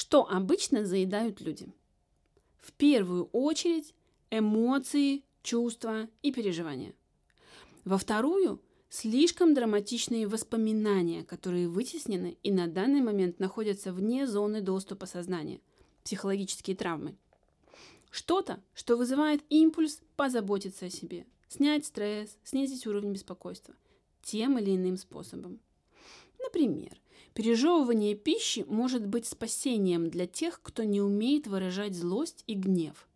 Что обычно заедают люди? В первую очередь эмоции, чувства и переживания. Во вторую – слишком драматичные воспоминания, которые вытеснены и на данный момент находятся вне зоны доступа сознания, психологические травмы. Что-то, что вызывает импульс позаботиться о себе, снять стресс, снизить уровень беспокойства тем или иным способом. Например, пережевывание пищи может быть спасением для тех, кто не умеет выражать злость и гнев.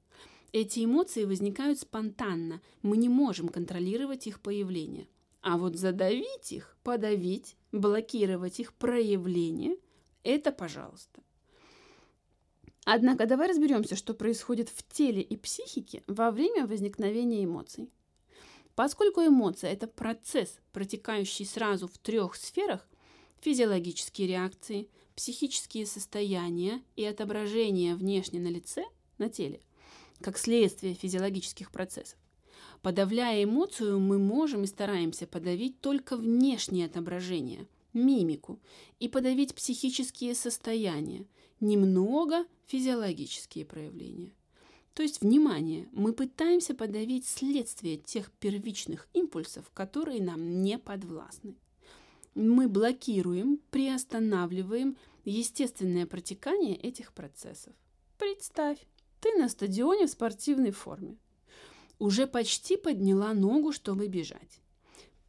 Эти эмоции возникают спонтанно, мы не можем контролировать их появление. А вот задавить их, подавить, блокировать их проявление – это пожалуйста. Однако давай разберемся, что происходит в теле и психике во время возникновения эмоций. Поскольку эмоция – это процесс, протекающий сразу в трех сферах – физиологические реакции, психические состояния и отображение внешне на лице, на теле, как следствие физиологических процессов, Подавляя эмоцию, мы можем и стараемся подавить только внешнее отображение, мимику, и подавить психические состояния, немного физиологические проявления. То есть, внимание, мы пытаемся подавить следствие тех первичных импульсов, которые нам не подвластны. Мы блокируем, приостанавливаем естественное протекание этих процессов. Представь, ты на стадионе в спортивной форме уже почти подняла ногу, чтобы бежать.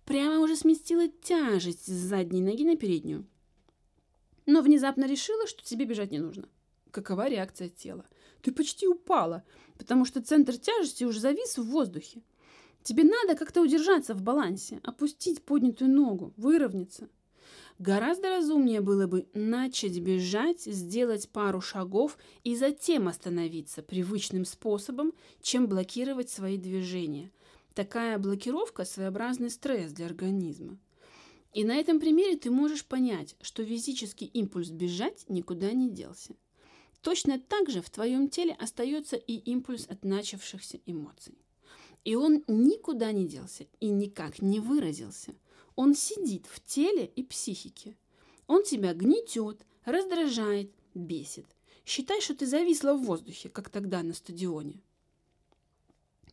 Прямо уже сместила тяжесть с задней ноги на переднюю. Но внезапно решила, что тебе бежать не нужно. Какова реакция тела? Ты почти упала, потому что центр тяжести уже завис в воздухе. Тебе надо как-то удержаться в балансе, опустить поднятую ногу, выровняться. Гораздо разумнее было бы начать бежать, сделать пару шагов и затем остановиться привычным способом, чем блокировать свои движения. Такая блокировка – своеобразный стресс для организма. И на этом примере ты можешь понять, что физический импульс бежать никуда не делся. Точно так же в твоем теле остается и импульс от начавшихся эмоций. И он никуда не делся и никак не выразился – он сидит в теле и психике. Он тебя гнетет, раздражает, бесит. Считай, что ты зависла в воздухе, как тогда на стадионе.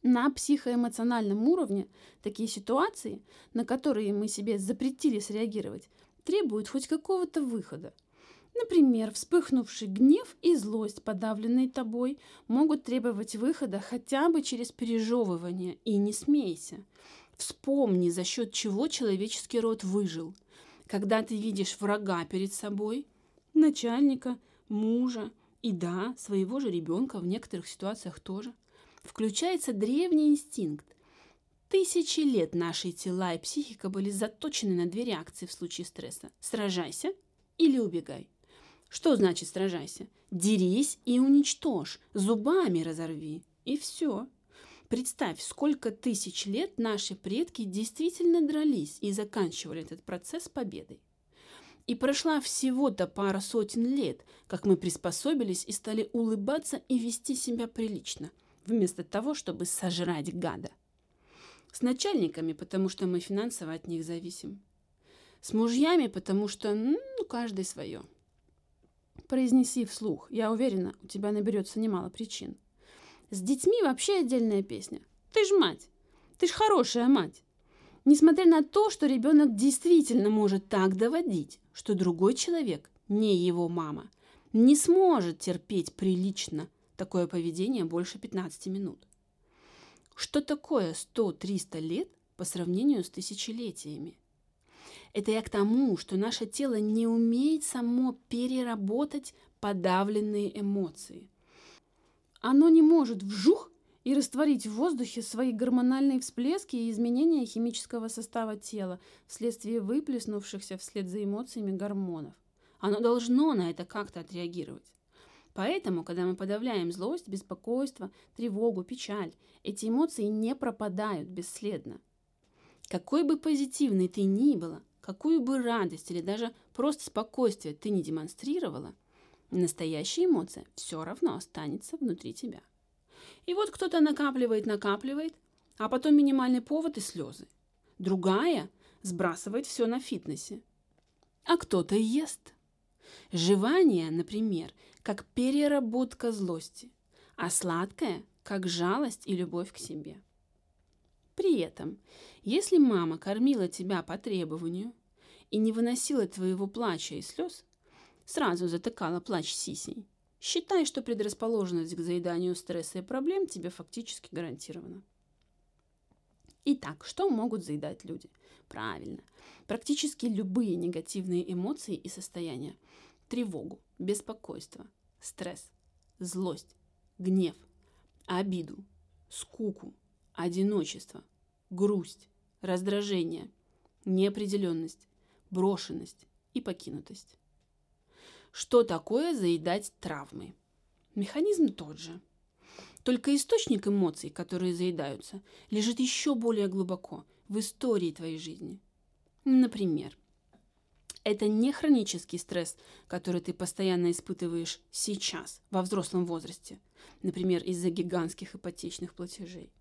На психоэмоциональном уровне такие ситуации, на которые мы себе запретили среагировать, требуют хоть какого-то выхода. Например, вспыхнувший гнев и злость, подавленные тобой, могут требовать выхода хотя бы через пережевывание. И не смейся. Вспомни, за счет чего человеческий род выжил. Когда ты видишь врага перед собой, начальника, мужа и, да, своего же ребенка в некоторых ситуациях тоже, включается древний инстинкт. Тысячи лет наши тела и психика были заточены на две реакции в случае стресса. Сражайся или убегай. Что значит сражайся? Дерись и уничтожь, зубами разорви. И все. Представь, сколько тысяч лет наши предки действительно дрались и заканчивали этот процесс победой. И прошла всего-то пара сотен лет, как мы приспособились и стали улыбаться и вести себя прилично, вместо того, чтобы сожрать гада. С начальниками, потому что мы финансово от них зависим. С мужьями, потому что, ну, каждый свое. Произнеси вслух. Я уверена, у тебя наберется немало причин. С детьми вообще отдельная песня. Ты ж мать. Ты ж хорошая мать. Несмотря на то, что ребенок действительно может так доводить, что другой человек, не его мама, не сможет терпеть прилично такое поведение больше 15 минут. Что такое 100-300 лет по сравнению с тысячелетиями? Это я к тому, что наше тело не умеет само переработать подавленные эмоции. Оно не может вжух и растворить в воздухе свои гормональные всплески и изменения химического состава тела вследствие выплеснувшихся вслед за эмоциями гормонов. Оно должно на это как-то отреагировать. Поэтому, когда мы подавляем злость, беспокойство, тревогу, печаль, эти эмоции не пропадают бесследно. Какой бы позитивной ты ни была, какую бы радость или даже просто спокойствие ты не демонстрировала, Настоящая эмоция все равно останется внутри тебя. И вот кто-то накапливает, накапливает, а потом минимальный повод и слезы. Другая сбрасывает все на фитнесе. А кто-то ест. Жевание, например, как переработка злости, а сладкое – как жалость и любовь к себе. При этом, если мама кормила тебя по требованию и не выносила твоего плача и слез, сразу затыкала плач сисей, считай, что предрасположенность к заеданию стресса и проблем тебе фактически гарантирована. Итак, что могут заедать люди? Правильно, практически любые негативные эмоции и состояния. Тревогу, беспокойство, стресс, злость, гнев, обиду, скуку, одиночество, грусть, раздражение, неопределенность, брошенность и покинутость. Что такое заедать травмы? Механизм тот же. Только источник эмоций, которые заедаются, лежит еще более глубоко в истории твоей жизни. Например, это не хронический стресс, который ты постоянно испытываешь сейчас, во взрослом возрасте, например, из-за гигантских ипотечных платежей.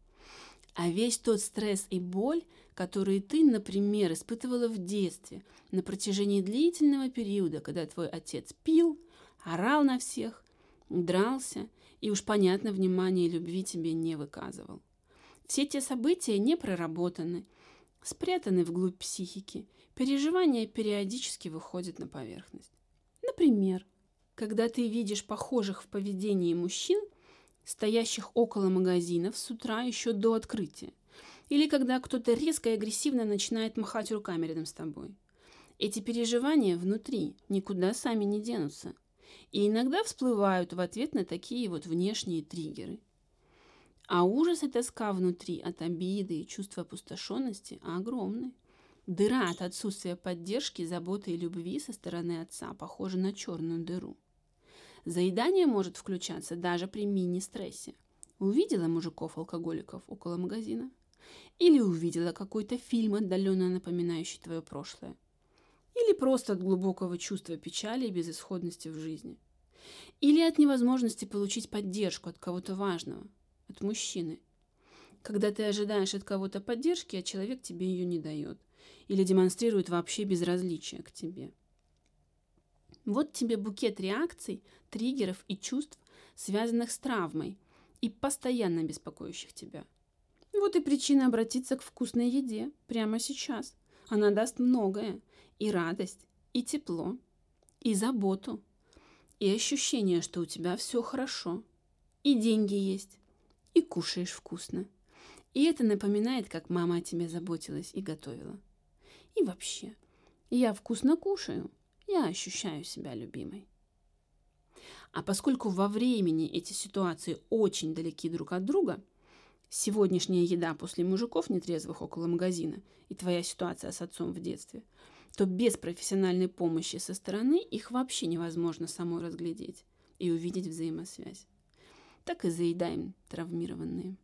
А весь тот стресс и боль, которые ты, например, испытывала в детстве на протяжении длительного периода, когда твой отец пил, орал на всех, дрался и уж понятно внимания и любви тебе не выказывал. Все те события не проработаны, спрятаны вглубь психики, переживания периодически выходят на поверхность. Например, когда ты видишь похожих в поведении мужчин, стоящих около магазинов с утра еще до открытия, или когда кто-то резко и агрессивно начинает махать руками рядом с тобой. Эти переживания внутри никуда сами не денутся, и иногда всплывают в ответ на такие вот внешние триггеры – а ужас и тоска внутри от обиды и чувства опустошенности огромны. Дыра от отсутствия поддержки, заботы и любви со стороны отца похожа на черную дыру. Заедание может включаться даже при мини-стрессе. Увидела мужиков-алкоголиков около магазина? Или увидела какой-то фильм, отдаленно напоминающий твое прошлое? Или просто от глубокого чувства печали и безысходности в жизни? Или от невозможности получить поддержку от кого-то важного – от мужчины. Когда ты ожидаешь от кого-то поддержки, а человек тебе ее не дает или демонстрирует вообще безразличие к тебе. Вот тебе букет реакций, триггеров и чувств, связанных с травмой и постоянно беспокоящих тебя. Вот и причина обратиться к вкусной еде прямо сейчас. Она даст многое. И радость, и тепло, и заботу, и ощущение, что у тебя все хорошо, и деньги есть, и кушаешь вкусно. И это напоминает, как мама о тебе заботилась и готовила. И вообще, я вкусно кушаю, я ощущаю себя любимой. А поскольку во времени эти ситуации очень далеки друг от друга, сегодняшняя еда после мужиков нетрезвых около магазина и твоя ситуация с отцом в детстве, то без профессиональной помощи со стороны их вообще невозможно самой разглядеть и увидеть взаимосвязь так и заедаем травмированные.